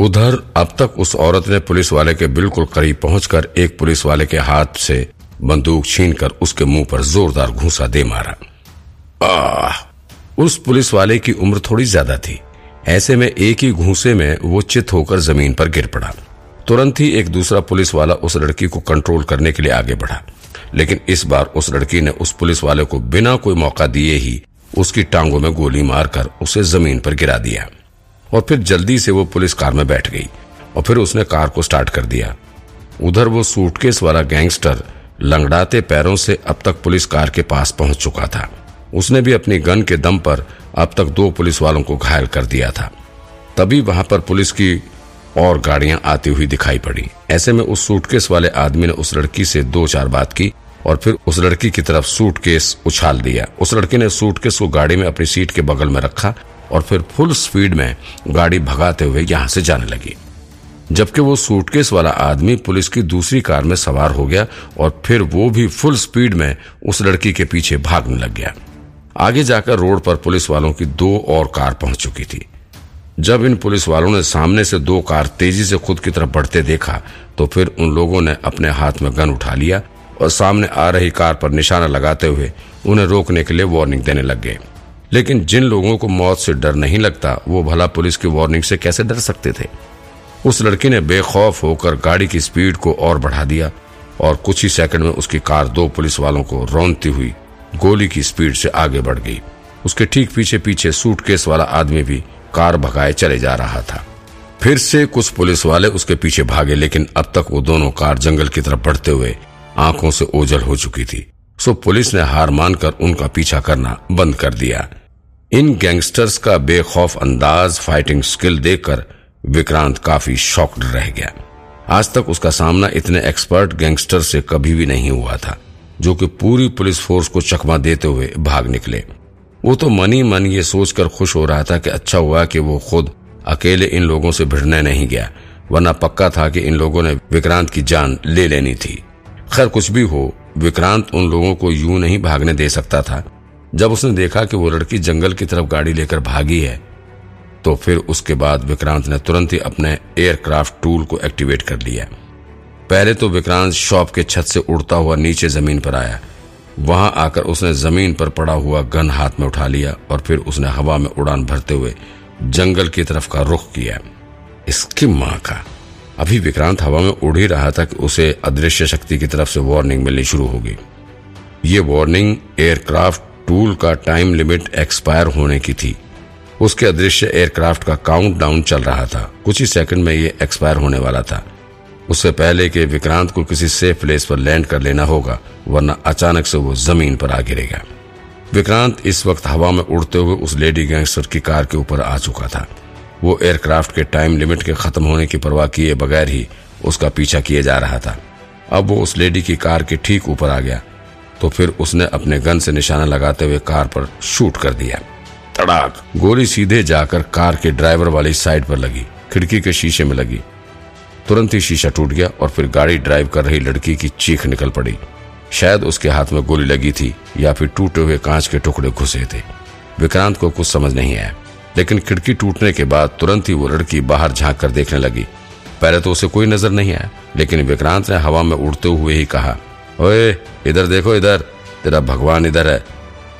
उधर अब तक उस औरत ने पुलिस वाले के बिल्कुल करीब पहुंचकर एक पुलिस वाले के हाथ से बंदूक छीनकर उसके मुँह पर जोरदार घूसा दे मारा। आह! उस पुलिस वाले की उम्र थोड़ी ज़्यादा थी। ऐसे में एक ही घूसे में वो चित होकर ज़मीन पर गिर पड़ा। तुरंत ही एक दूसरा पुलिस वाला उस लड़की को कंट्रोल करने के लिए आगे बढ़ा। लेकिन इस बार उस लड़की ने उस पुलिस वाले को बिना कोई मौका दिए ही उसकी टांगों में गोली मारकर उसे ज़मीन पर गिरा दिया। और फिर जल्दी से वो पुलिस कार में बैठ गई और फिर उसने कार को स्टार्ट कर दिया। उधर वो सूटकेस वाला गैंगस्टर लंगड़ाते पैरों से अब तक पुलिस कार के पास पहुँच चुका था। उसने भी अपनी गन के दम पर अब तक दो पुलिस वालों को घायल कर दिया था। तभी वहाँ पर पुलिस की और गाड़ियाँ आती हुई दिखाई पड़ी। ऐसे में उस सूटकेस वाले आदमी ने उस लड़की से दो चार बात की और फिर उस लड़की की तरफ़ सूटकेस उछाल दिया। उस लड़की ने सूटकेस को गाड़ी में अपनी सीट के बगल में रखा और फिर फुल स्पीड में गाड़ी भगाते हुए यहाँ से जाने लगी। जबकि वो सूटकेस वाला आदमी पुलिस की दूसरी कार में सवार हो गया और फिर वो भी फुल स्पीड में उस लड़की के पीछे भागने लग गया। आगे जाकर रोड पर पुलिस वालों की दो और कार पहुँच चुकी थी। जब इन पुलिस वालों ने सामने से दो कार तेज़ी से खुद की तरफ़ बढ़ते देखा तो फिर उन लोगों ने अपने हाथ में गन उठा लिया और सामने आ रही कार पर निशाना लगाते हुए उन्हें रोकने के लिए वार्निंग देने लग गए। लेकिन जिन लोगों को मौत से डर नहीं लगता, वो भला पुलिस की वार्निंग से कैसे डर सकते थे? उस लड़की ने बेखौफ होकर गाड़ी की स्पीड को और बढ़ा दिया और कुछ ही सेकंड में उसकी कार दो पुलिस वालों को रौनती हुई गोली की स्पीड से आगे बढ़ गई। उसके ठीक पीछे पीछे सूटकेस वाला आदमी भी कार भगाए चले जा रहा था। फिर से कुछ पुलिस वाले उसके पीछे भागे, लेकिन अब तक वो दोनों कार जंगल की तरफ़ बढ़ते हुए आँखों से ओझल हो चुकी थी। सो पुलिस ने हार मानकर उनका पीछा करना बंद कर दिया। इन गैंगस्टर्स का बेखौफ अंदाज, फाइटिंग स्किल देखकर विक्रांत काफ़ी शॉक्ड रह गया। आज तक उसका सामना इतने एक्सपर्ट गैंगस्टर से कभी भी नहीं हुआ था, जो कि पूरी पुलिस फोर्स को चकमा देते हुए भाग निकले। वो तो मनी मन ये सोचकर खुश हो रहा था कि अच्छा हुआ कि वो खुद अकेले इन लोगों से भिड़ने नहीं गया, वरना पक्का था कि इन लोगों ने विक्रांत की जान ले लेनी थी। खैर, कुछ भी हो विक्रांत उन लोगों को यूँ नहीं भागने दे सकता था। जब उसने देखा कि वो लड़की जंगल की तरफ़ गाड़ी लेकर भागी है तो फिर उसके बाद विक्रांत ने तुरंत ही अपने एयरक्राफ्ट टूल को एक्टिवेट कर लिया। पहले तो विक्रांत शॉप के छत से उड़ता हुआ नीचे ज़मीन पर आया। वहाँ आकर उसने ज़मीन पर पड़ा हुआ गन हाथ में उठा लिया और फिर उसने हवा में उड़ान भरते हुए जंगल की तरफ़ का रुख किया। इसकी माँ का अभी विक्रांत हवा में उड़ ही रहा था कि उसे अदृश्य शक्ति की तरफ़ से वार्निंग मिलनी शुरू हो गई। ये वार्निंग एयरक्राफ्ट टूल का टाइम लिमिट एक्सपायर होने की थी। उसके अदृश्य एयरक्राफ्ट का काउंट डाउन चल रहा था। कुछ ही सेकंड में ये एक्सपायर होने वाला था। उससे पहले कि विक्रांत को किसी सेफ़ प्लेस पर लैंड कर लेना होगा, वरना अचानक से वो ज़मीन पर आ गिरेगा। विक्रांत इस वक्त हवा में उड़ते हुए उस लेडी गैंगस्टर की कार के ऊपर आ चुका था। वो एयरक्राफ्ट के टाइम लिमिट के खत्म होने की परवाह किए बगैर ही उसका पीछा किए जा रहा था। अब वो उस लेडी की कार के ठीक ऊपर आ गया तो फिर उसने अपने गन से निशाना लगाते हुए कार पर शूट कर दिया। तड़ाक। गोली सीधे जाकर कार के ड्राइवर वाली साइड पर लगी, खिड़की के शीशे में लगी। तुरंत ही शीशा टूट गया और फिर गाड़ी ड्राइव कर रही लड़की की चीख निकल पड़ी। शायद उसके हाथ में गोली लगी थी या फिर टूटे हुए कांच के टुकड़े घुसे थे। विक्रांत को कुछ समझ नहीं आया। लेकिन खिड़की टूटने के बाद तुरंत ही वो लड़की बाहर झाँक कर देखने लगी। पहले तो उसे कोई नज़र नहीं आया, लेकिन विक्रांत ने हवा में उड़ते हुए ही कहा, ओए, इधर देखो इधर, तेरा भगवान इधर है।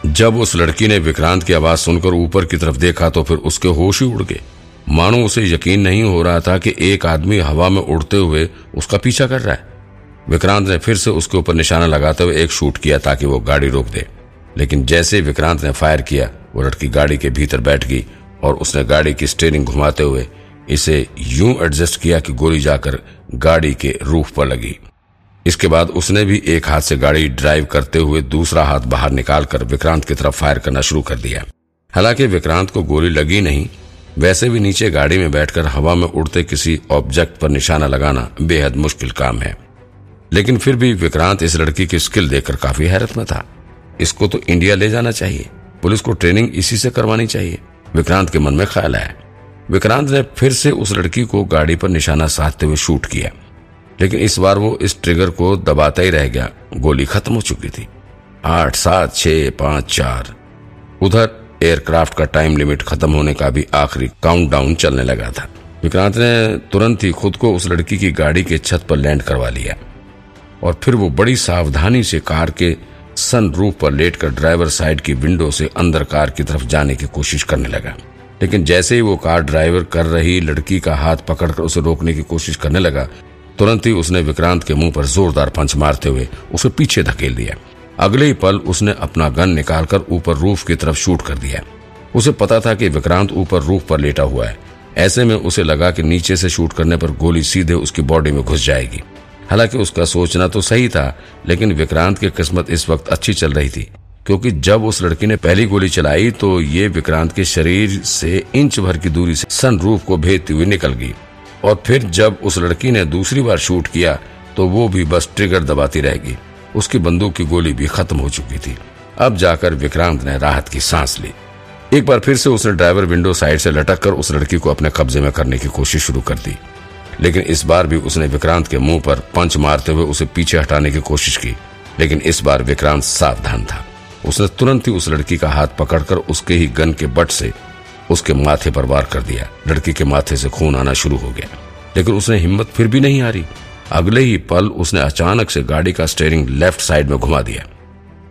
जब उस लड़की ने विक्रांत की आवाज़ सुनकर ऊपर की तरफ़ देखा तो फिर उसके होश ही उड़ गए। मानो उसे यकीन नहीं हो रहा था कि एक आदमी हवा में उड़ते हुए उसका पीछा कर रहा है। विक्रांत ने फिर से उसके ऊपर निशाना लगाते हुए एक शूट किया ताकि वो गाड़ी रोक दे। लेकिन जैसे विक्रांत ने फायर किया, वो लड़की गाड़ी के भीतर बैठ गई और उसने गाड़ी की स्टेयरिंग घुमाते हुए इसे यूँ एडजस्ट किया कि गोली जाकर गाड़ी के रूफ पर लगी। इसके बाद उसने भी एक हाथ से गाड़ी ड्राइव करते हुए दूसरा हाथ बाहर निकालकर विक्रांत की तरफ़ फायर करना शुरू कर दिया। हालाँकि विक्रांत को गोली लगी नहीं, वैसे भी नीचे गाड़ी में बैठकर हवा में उड़ते किसी ऑब्जेक्ट पर निशाना लगाना बेहद मुश्किल काम है। लेकिन फिर भी विक्रांत इस लड़की की स्किल देखकर काफ़ी हैरत में था। इसको तो इंडिया ले जाना चाहिए। पुलिस को ट्रेनिंग इसी से करवानी चाहिए। विक्रांत के मन में ख्याल आया। विक्रांत ने फिर से उस लड़की को गाड़ी पर निशाना साधते हुए शूट किया। लेकिन इस बार वो इस ट्रिगर को दबाता ही रह गया। गोली खत्म हो चुकी थी। आठ, सात छ पाँच, चार। उधर एयरक्राफ्ट का टाइम लिमिट खत्म होने का भी आखिरी काउंटडाउन चलने लगा था। विक्रांत ने तुरंत ही खुद को उस लड़की की गाड़ी के छत पर लैंड करवा लिया। और फिर वो बड़ी सावधानी से कार के सन रूफ पर लेटकर ड्राइवर साइड की विंडो से अंदर कार की तरफ़ जाने की कोशिश करने लगा। लेकिन जैसे ही वो कार ड्राइवर कर रही लड़की का हाथ पकड़कर उसे रोकने की कोशिश करने लगा, तुरंत ही उसने विक्रांत के मुँह पर जोरदार पंच मारते हुए उसे पीछे धकेल दिया। अगले ही पल उसने अपना गन निकालकर ऊपर रूफ की तरफ़ शूट कर दिया। उसे पता था कि विक्रांत ऊपर रूफ पर लेटा हुआ है। ऐसे में उसे लगा कि नीचे से शूट करने पर गोली सीधे उसकी बॉडी में घुस जाएगी। हालाँकि उसका सोचना तो सही था, लेकिन विक्रांत की किस्मत इस वक्त अच्छी चल रही थी, क्योंकि जब उस लड़की ने पहली गोली चलाई तो ये विक्रांत के शरीर से इंच भर की दूरी से सन रूफ को भेजती हुई निकल गई। और फिर जब उस लड़की ने दूसरी बार शूट किया तो वो भी बस ट्रिगर दबाती रहेगी। उसकी बंदूक की गोली भी खत्म हो चुकी थी। अब जाकर विक्रांत ने राहत की सांस ली। एक बार फिर से उसने ड्राइवर विंडो साइड से लटक कर उस लड़की को अपने कब्जे में करने की कोशिश शुरू कर दी। लेकिन इस बार भी उसने विक्रांत के मुँह पर पंच मारते हुए उसे पीछे हटाने की कोशिश की, लेकिन इस बार विक्रांत सावधान था। उसने तुरंत ही उस लड़की का हाथ पकड़कर उसके ही गन के बट से उसके माथे पर वार कर दिया। लड़की के माथे से खून आना शुरू हो गया, लेकिन उसने हिम्मत फिर भी नहीं हारी। अगले ही पल उसने अचानक से गाड़ी का स्टेयरिंग लेफ़्ट साइड में घुमा दिया,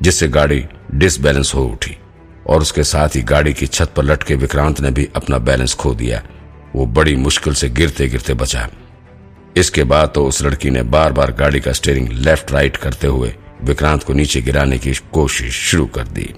जिससे गाड़ी डिसबैलेंस हो उठी, और उसके साथ ही गाड़ी की छत पर लटके विक्रांत ने भी अपना बैलेंस खो दिया। वो बड़ी मुश्किल से गिरते गिरते बचा। इसके बाद तो उस लड़की ने बार बार गाड़ी का स्टेयरिंग लेफ़्ट राइट करते हुए विक्रांत को नीचे गिराने की कोशिश शुरू कर दी।